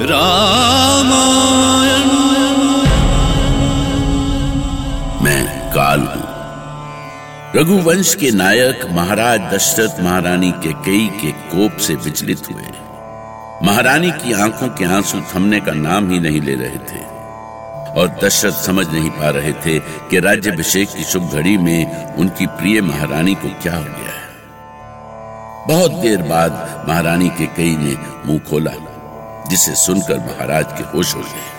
रामायण। मैं काल हूँ। रघुवंश के नायक महाराज दशरथ महारानी के कई के कोप से विचलित हुए। महारानी की आँखों के आँसू थमने का नाम ही नहीं ले रहे थे। और दशरथ समझ नहीं पा रहे थे कि राज्यभिषेक की शुभ घड़ी में उनकी प्रिय महारानी को क्या हो गया है। बहुत देर बाद महारानी के कई ने मुँह खोला। जिसे सुनकर महाराज के होश हो गए।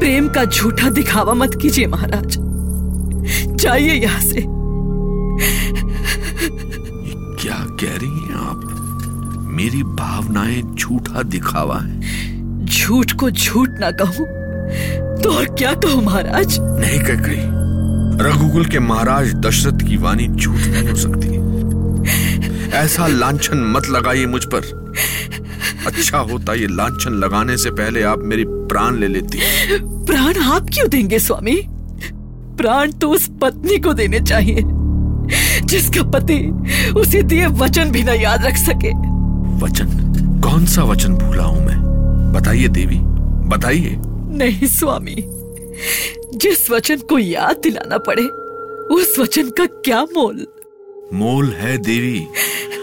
प्रेम का झूठा दिखावा मत कीजिए महाराज। जाइए यहाँ से। क्या कह रही हैं आप? मेरी भावनाएँ झूठा दिखावा है। झूठ को झूठ ना कहूँ तो और क्या कहूँ महाराज? नहीं कह गई रघुकुल के महाराज दशरथ की वाणी झूठ नहीं हो सकती। ऐसा लांछन मत लगाइए मुझ पर। अच्छा होता ये लांछन लगाने से पहले आप मेरी प्राण ले लेती। प्राण आप क्यों देंगे स्वामी? प्राण तो उस पत्नी को देने चाहिए जिसका पति उसे दिए वचन भी न याद रख सके। वचन? कौन सा वचन भूला हूँ मैं? बताइए देवी बताइए। नहीं स्वामी जिस वचन को याद दिलाना पड़े उस वचन का क्या मोल? मोल है देवी।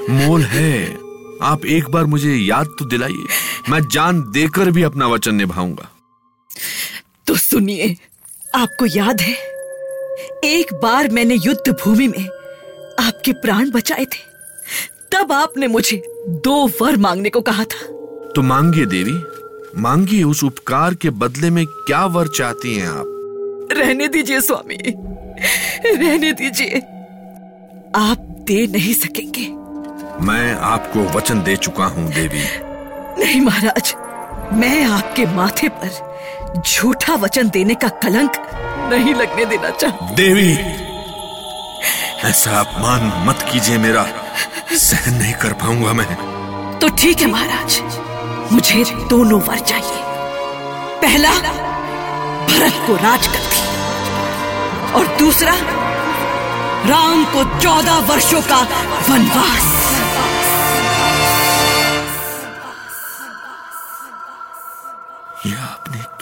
मोल है। आप एक बार मुझे याद तो दिलाइए। मैं जान देकर भी अपना वचन निभाऊँगा। तो सुनिए आपको याद है? एक बार मैंने युद्ध भूमि में आपके प्राण बचाए थे। तब आपने मुझे दो वर मांगने को कहा था। तो मांगिए देवी। मांगिए उस उपकार के बदले में क्या वर चाहती हैं आप? रहने दीजिए स्वामी। रहने दीजिए। आप दे नहीं सकेंगे। मैं आपको वचन दे चुका हूँ देवी। नहीं महाराज मैं आपके माथे पर झूठा वचन देने का कलंक नहीं लगने देना चाहती। देवी ऐसा अपमान मत कीजिए मेरा। सहन नहीं कर पाऊँगा मैं। तो ठीक है महाराज मुझे दोनों वर चाहिए। पहला भरत को राज करती और दूसरा राम को चौदह वर्षों का वनवास।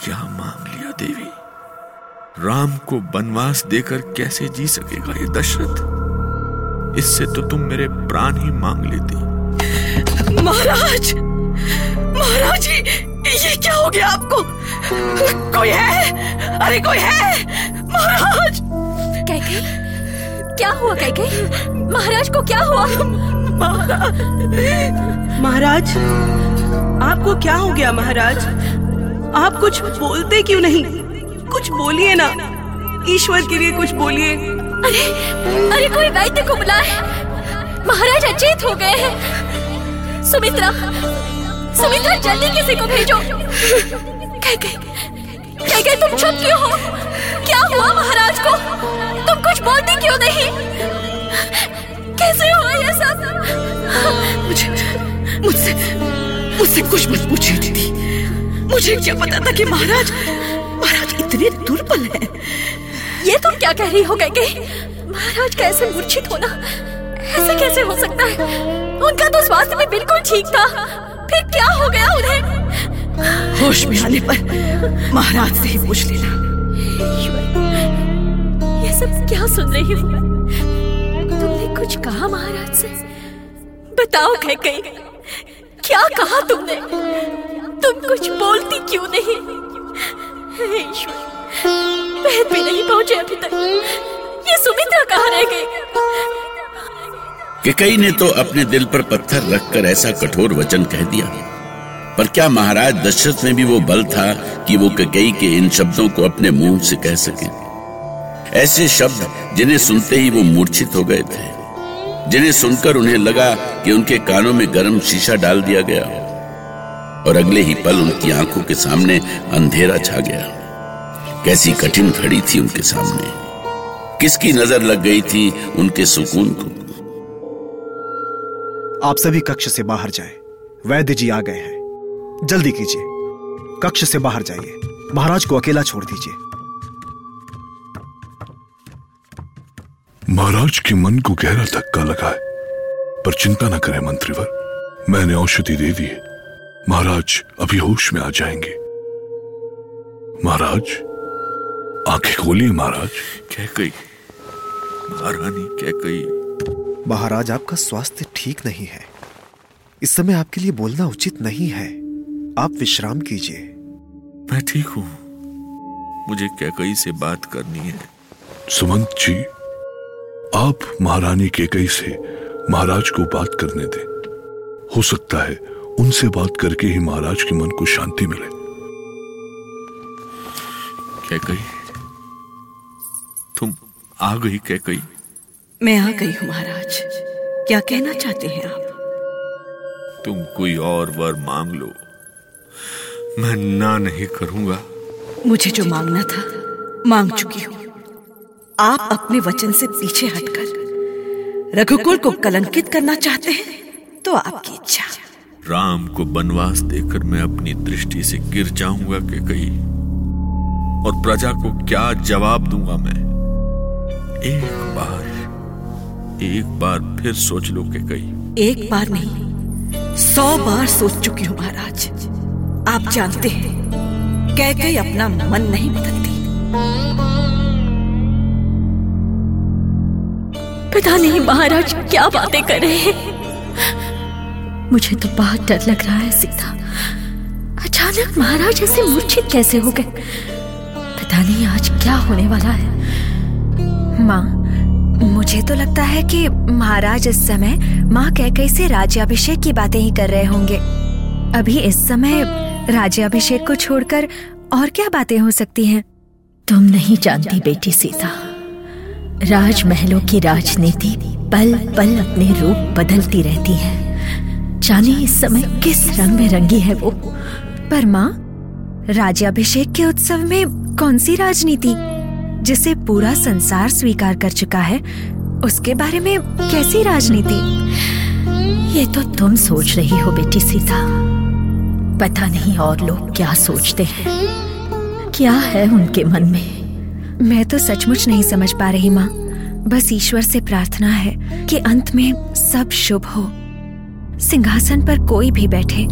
क्या मांग लिया देवी? राम को बनवास देकर कैसे जी सकेगा ये दशरथ? इससे तो तुम मेरे प्राण ही मांग लेती। महाराज! महाराज जी ये क्या हो गया आपको? कोई है? अरे कोई है? महाराज! कैके क्या हुआ कैके? महाराज को क्या हुआ? महाराज आपको क्या हो गया महाराज? आप कुछ बोलते क्यों नहीं? कुछ बोलिए ना। ईश्वर के लिए कुछ बोलिए। अरे अरे कोई वैद्य को बुलाए महाराज अचेत हो गए हैं। सुमित्रा सुमित्रा जल्दी किसी को भेजो। कैके कैके तुम चुप क्यों हो? क्या हुआ महाराज को? तुम कुछ बोलते क्यों नहीं? कैसे हुआ ये सब? मुझे मुझसे मुझसे कुछ मत पूछिए दीदी। मुझे क्या पता था कि महाराज महाराज इतने दुर्बल हैं। ये तुम क्या कह रही हो कैके महाराज कैसे मूर्छित होना? ऐसे कैसे हो सकता है? उनका तो स्वास्थ्य में बिल्कुल ठीक था। फिर क्या हो गया उन्हें? होश में आने पर महाराज से ही पूछ लेना। ये सब क्या सुन रही हूँ? तुमने कुछ कहा महाराज से? बताओ कह कही क्या कहा तुमने? तुम कुछ बोलती क्यों नहीं? हे ईश्वर भी नहीं पहुँचे अभी तक। ये सुमित्रा कहाँ रह गई? कई ने तो अपने दिल पर पत्थर रखकर ऐसा कठोर वचन कह दिया। पर क्या महाराज दशरथ में भी वो बल था कि वो ककई के इन शब्दों को अपने मुँह से कह सके? ऐसे शब्द जिन्हें सुनते ही वो मूर्छित हो गए थे। जिन्हें सुनकर उन्हें लगा कि उनके कानों में गर्म शीशा डाल दिया गया और अगले ही पल उनकी आँखों के सामने अंधेरा छा गया। कैसी कठिन खड़ी थी उनके सामने। किसकी नज़र लग गई थी उनके सुकून को? आप सभी कक्ष से बाहर जाएँ। वैद्य जी आ गए हैं। जल्दी कीजिए। कक्ष से बाहर जाइए। महाराज को अकेला छोड़ दीजिए। महाराज के मन को गहरा धक्का लगा है। पर चिंता न करें मंत्रीवर। मैंने औषधि दे दी महाराज अभी होश में आ जाएँगे। महाराज आँखें खोलिए महाराज। कह गई। महारानी कह गई। महाराज आपका स्वास्थ्य ठीक नहीं है। इस समय आपके लिए बोलना उचित नहीं है। आप विश्राम कीजिए। मैं ठीक हूँ। मुझे कैकई से बात करनी है। सुमंत जी आप महारानी केकई से महाराज को बात करने दें। हो सकता है उनसे बात करके ही महाराज के मन को शांति मिले। क्या कही तुम आ गई क्या कही मैं आ गई हूँ महाराज। क्या कहना चाहते हैं आप? तुम कोई और वर मांग लो। मैं ना नहीं करूँगा। मुझे जो मांगना था मांग चुकी हूँ। आप अपने वचन से पीछे हटकर रघुकुल को कलंकित करना चाहते हैं तो आपकी इच्छा। राम को बनवास देकर मैं अपनी दृष्टि से गिर जाऊँगा कि कहीं। और प्रजा को क्या जवाब दूँगा मैं? एक बार एक बार फिर सोच लो कि कहीं। एक बार नहीं सौ बार सोच चुकी हूँ महाराज। आप जानते हैं कह के अपना मन नहीं बदलती। पता नहीं महाराज क्या बातें कर रहे हैं। मुझे तो बहुत डर लग रहा है, सीता। अचानक महाराज ऐसे मूर्छित कैसे हो गए? पता नहीं आज क्या होने वाला है। माँ, मुझे तो लगता है कि महाराज इस समय माँ कैकई से राज्याभिषेक की बातें ही कर रहे होंगे। अभी इस समय राज्याभिषेक को छोड़कर और क्या बातें हो सकती हैं? तुम नहीं जानती बेटी सीता। राजमहलों की राजनीति पल पल अपने रूप बदलती रहती है। जाने इस समय किस रंग में रंगी है वो? पर माँ, राज्याभिषेक के उत्सव में कौन सी राजनीति, जिसे पूरा संसार स्वीकार कर चुका है, उसके बारे में कैसी राजनीति? ये तो तुम सोच रही हो बेटी सीता। पता नहीं और लोग क्या सोचते हैं। क्या है उनके मन में? मैं तो सचमुच नहीं समझ पा रही माँ। बस ईश्वर से प्रार्थना है कि अंत में सब शुभ हो। सिंहासन पर कोई भी बैठे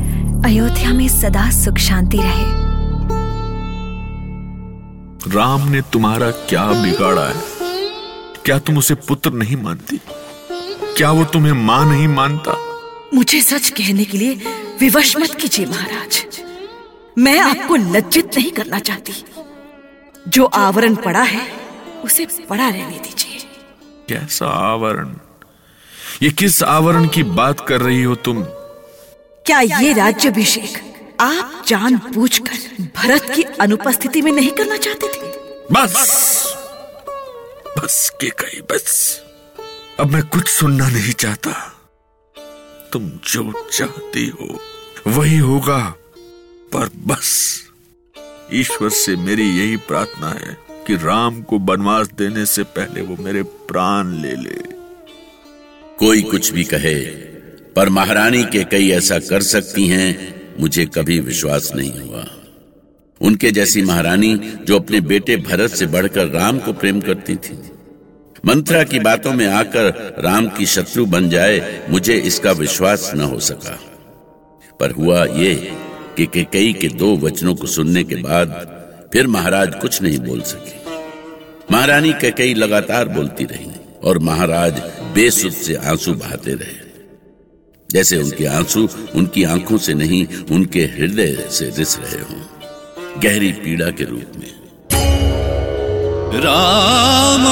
अयोध्या में सदा सुख शांति रहे। राम ने तुम्हारा क्या बिगाड़ा है? क्या तुम उसे पुत्र नहीं मानती? क्या वो तुम्हें माँ नहीं मानता? मुझे सच कहने के लिए विवश मत कीजिए महाराज। मैं आपको लज्जित नहीं करना चाहती। जो आवरण पड़ा है उसे पड़ा रहने दीजिए। कैसा आवरण? ये किस आवरण की बात कर रही हो तुम? क्या ये राज्यभिषेक आप जान पूछ कर भरत की अनुपस्थिति में नहीं करना चाहते थे? बस! बस के कही बस। अब मैं कुछ सुनना नहीं चाहता। तुम जो चाहती हो वही होगा। पर बस ईश्वर से मेरी यही प्रार्थना है कि राम को बनवास देने से पहले वो मेरे प्राण ले ले। कोई कुछ भी कहे, पर महारानी के कई ऐसा कर सकती हैं, मुझे कभी विश्वास नहीं हुआ। उनके जैसी महारानी, जो अपने बेटे भरत से बढ़कर राम को प्रेम करती थी। मंत्रा की बातों में आकर राम की शत्रु बन जाए, मुझे इसका विश्वास न हो सका। पर हुआ ये कि केकई के दो वचनों को सुनने के बाद फिर महाराज कुछ नहीं बोल सके। महारानी केकई लगातार बोलती रही। और महाराज बेसुध से आँसू बहाते रहे। जैसे उनके आँसू उनकी आँखों से नहीं, उनके हृदय से रिस रहे हों। गहरी पीड़ा के रूप में। राम